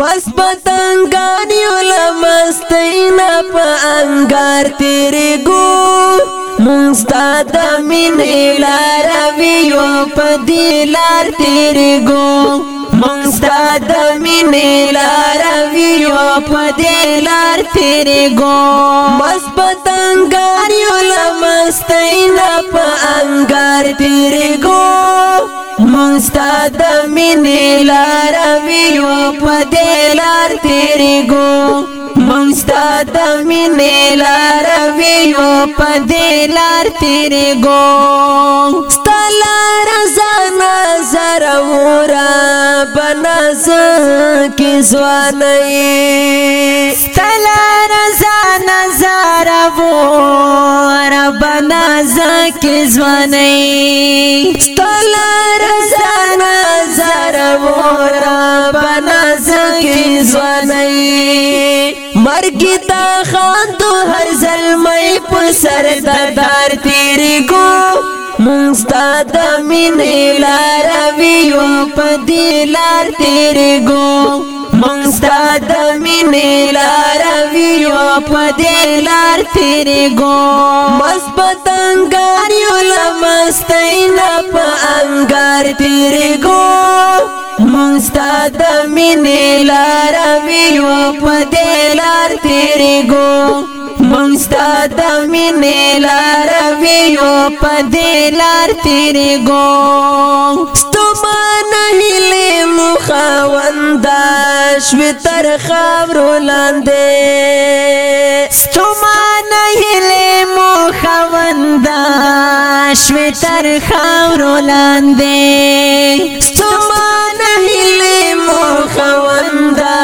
مست پتنګان یو لمستینا په انګار تیرې ګو مونږ د مینې لار ویو په دې لار تیرې ګو مونږ د مینې لار ویو په دې لار تیرې ګو مست پتنګان یو لمستینا په انګار تیرې ګو مستا د مینې لار ویو په دې لار تیرې گو مستا د مینې لار ویو په دې لار تیرې گو ستلار زان نظر ورا بنز کی ځواني ستلار زان نظر ورا رضا کی زوانی ستل رضا نظر ورا بنازا کی زوانی مرگی تا خان تو هر زلمی پر سر دردار تیری گو مونستا د مینې لار ویو په دې لار تیری گو منستا د مینې لار ویو په دې لار تیرې ګو مس پتنګار یو لمستینا په انګار تیرې ګو منستا د مینې لار ویو په دې لار تیرې ګو منستا د مینې لار ویو په دې لار تیرې ګو شوی تر خبرو لاندې ستومان هلې مو خواندا شوی تر خبرو لاندې ستومان هلې مو خواندا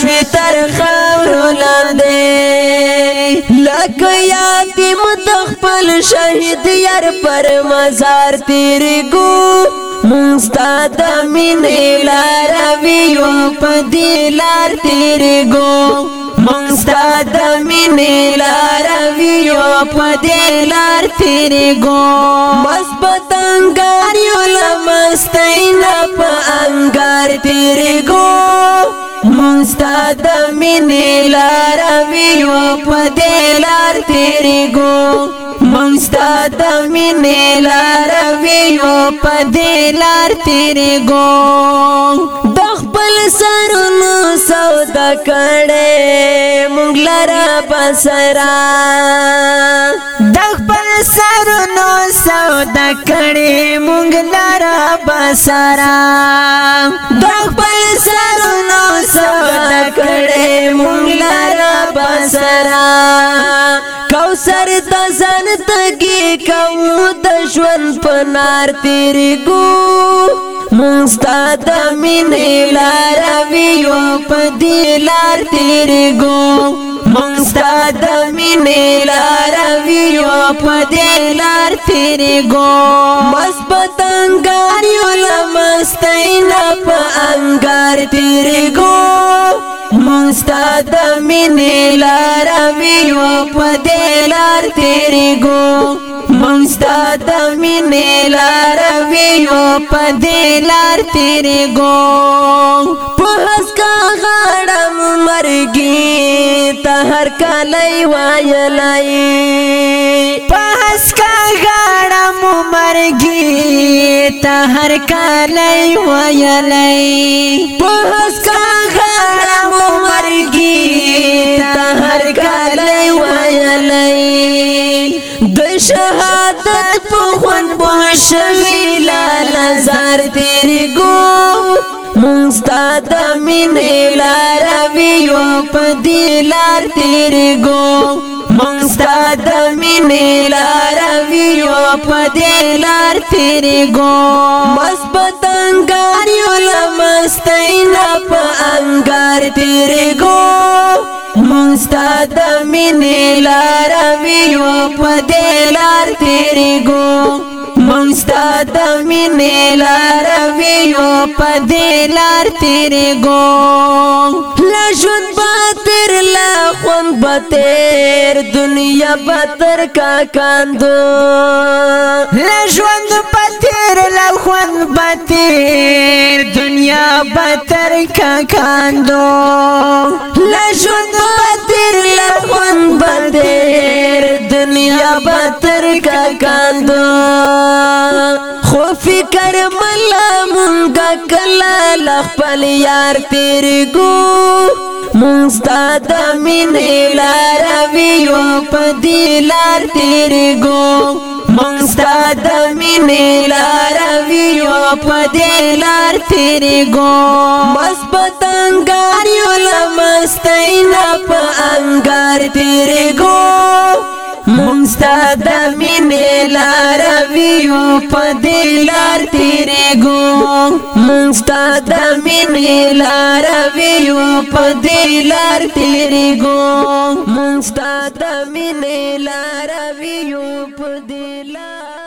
شوی تر خبرو لاندې لکه یادم د خپل شهید یار پر مزار تیر ګو مستا د مینې لار ویو په دې لار تیرې گو مستا د مینې لار ویو په دې لار تیرې گو بس پتنګار یو لمستینا په انګار تیرې گو مستا د مینې لار ویو په دې لار تیرې گو د مینې لار ویو په دې لار تیرې ګو د خپل سرونو سودا کړې مونږ لرا بسرا د خپل سرونو سودا کړې مونږ لرا بسرا د خپل سر د ځان تګي کوو د ژوند په نار تیرې کو مونږ ستاد مینې لار ویو په دې لار تیرې کو مونږ ستاد مینې لار ویو په دې لار تیرې کو مس پتنګار یو لمستینا په انګار تیرې کو مونږ ستاد مینې لار ویو په دې تیری گو منستا د مینې لار ویو په دې لار تیری گو په هسکا غړم مرګي ته هر کله وایلای په هسکا غړم مرګي ته هر کله وایلای په هسکا بیانې د شهادت په خوند بوښوي لا نظر تیر ګو مونږه د مینې لار ویو په دې لار تیر ګو مونږه د مینې لار ویو په دې لار تیر ګو مثبت انګار یو لمستې نه په انګار تیر ګو مستا د مینې لار ویو په دې لار تیرې گو مستا د مینې لار ویو په دې لار تیرې گو لا ژوند باتر لا خون بتر دنیا بتر کا کاندو لا ژوند تر لخوان بطیر دنیا بطر ککاندو لشون بطیر لخوان بطیر دنیا بطر ککاندو خو فکر ملا منگا کلا لخپل یار تیر گو مونستا د مینې لار ویو په دې لار تیر گو مونستا د مینې لار پدې لار تیرې گو بس پتنګار یو لمستینا په انګار تیرې گو مونږه د مینې لار ویو پدې لار تیرې گو مونږه د مینې لار ویو پدې لار تیرې گو مونږه د مینې لار ویو پدې لار